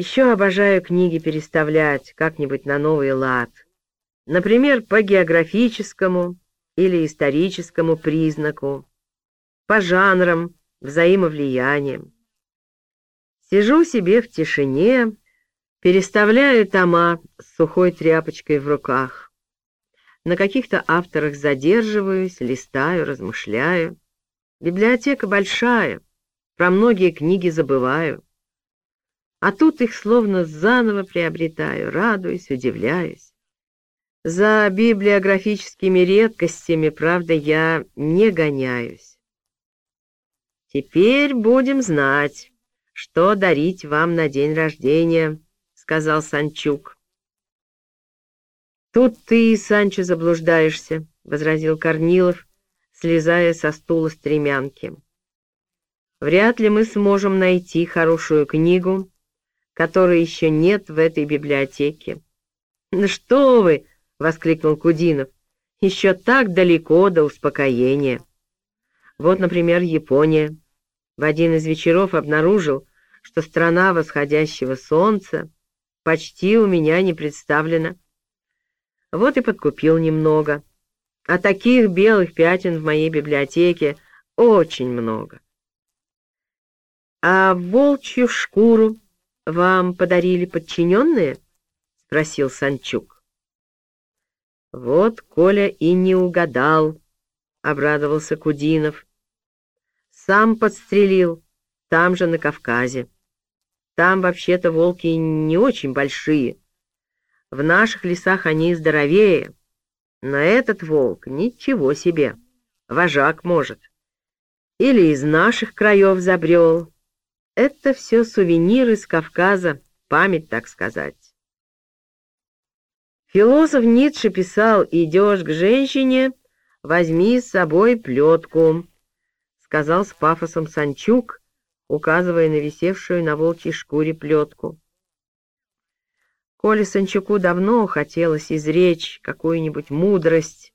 Еще обожаю книги переставлять как-нибудь на новый лад. Например, по географическому или историческому признаку, по жанрам, взаимовлияниям. Сижу себе в тишине, переставляю тома с сухой тряпочкой в руках. На каких-то авторах задерживаюсь, листаю, размышляю. Библиотека большая, про многие книги забываю. А тут их словно заново приобретаю, радуюсь, удивляюсь. За библиографическими редкостями, правда, я не гоняюсь. «Теперь будем знать, что дарить вам на день рождения», — сказал Санчук. «Тут ты, Санчо, заблуждаешься», — возразил Корнилов, слезая со стула стремянки. «Вряд ли мы сможем найти хорошую книгу, которой еще нет в этой библиотеке». «Ну что вы!» — воскликнул Кудинов. «Еще так далеко до успокоения». Вот, например, Япония. В один из вечеров обнаружил, что страна восходящего солнца почти у меня не представлена. Вот и подкупил немного. А таких белых пятен в моей библиотеке очень много. «А волчью шкуру вам подарили подчиненные?» — спросил Санчук. «Вот Коля и не угадал», — обрадовался Кудинов. «Сам подстрелил, там же, на Кавказе. Там вообще-то волки не очень большие. В наших лесах они здоровее». Но этот волк ничего себе, вожак может. Или из наших краев забрел. Это все сувениры с Кавказа, память, так сказать. Философ Ницше писал «Идешь к женщине, возьми с собой плетку», сказал с пафосом Санчук, указывая на висевшую на волчьей шкуре плетку. Коле Санчуку давно хотелось изречь какую-нибудь мудрость,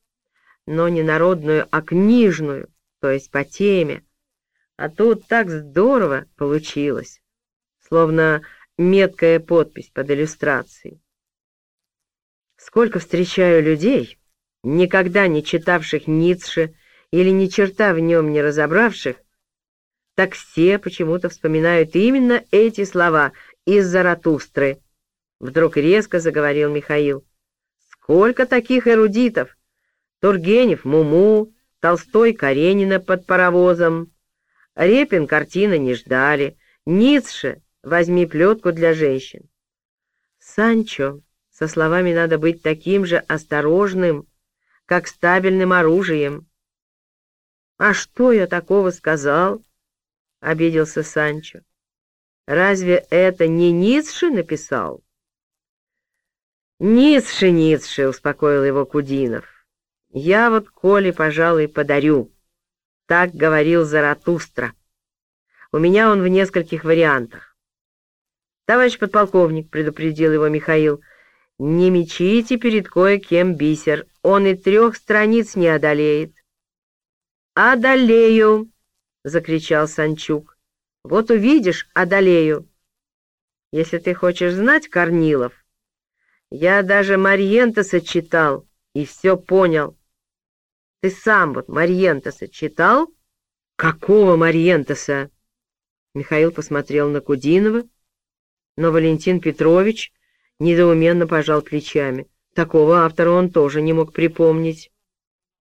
но не народную, а книжную, то есть по теме. А тут так здорово получилось, словно меткая подпись под иллюстрацией. Сколько встречаю людей, никогда не читавших Ницше или ни черта в нем не разобравших, так все почему-то вспоминают именно эти слова из Заратустры — Вдруг резко заговорил Михаил. Сколько таких эрудитов? Тургенев — Муму, Толстой — Каренина под паровозом. Репин картины не ждали. Ницше — возьми плетку для женщин. Санчо, со словами надо быть таким же осторожным, как стабильным оружием. «А что я такого сказал?» — обиделся Санчо. «Разве это не Ницше написал?» «Ницше, Ницше!» — успокоил его Кудинов. «Я вот Коле, пожалуй, подарю». Так говорил Заратустра. У меня он в нескольких вариантах. «Товарищ подполковник», — предупредил его Михаил, — «не мечите перед кое-кем бисер, он и трех страниц не одолеет». «Одолею!» — закричал Санчук. «Вот увидишь, одолею!» «Если ты хочешь знать, Корнилов, я даже Марьентеса читал и все понял. Ты сам вот Марьентеса читал? Какого Марьентеса? Михаил посмотрел на Кудинова, но Валентин Петрович недоуменно пожал плечами. Такого автора он тоже не мог припомнить.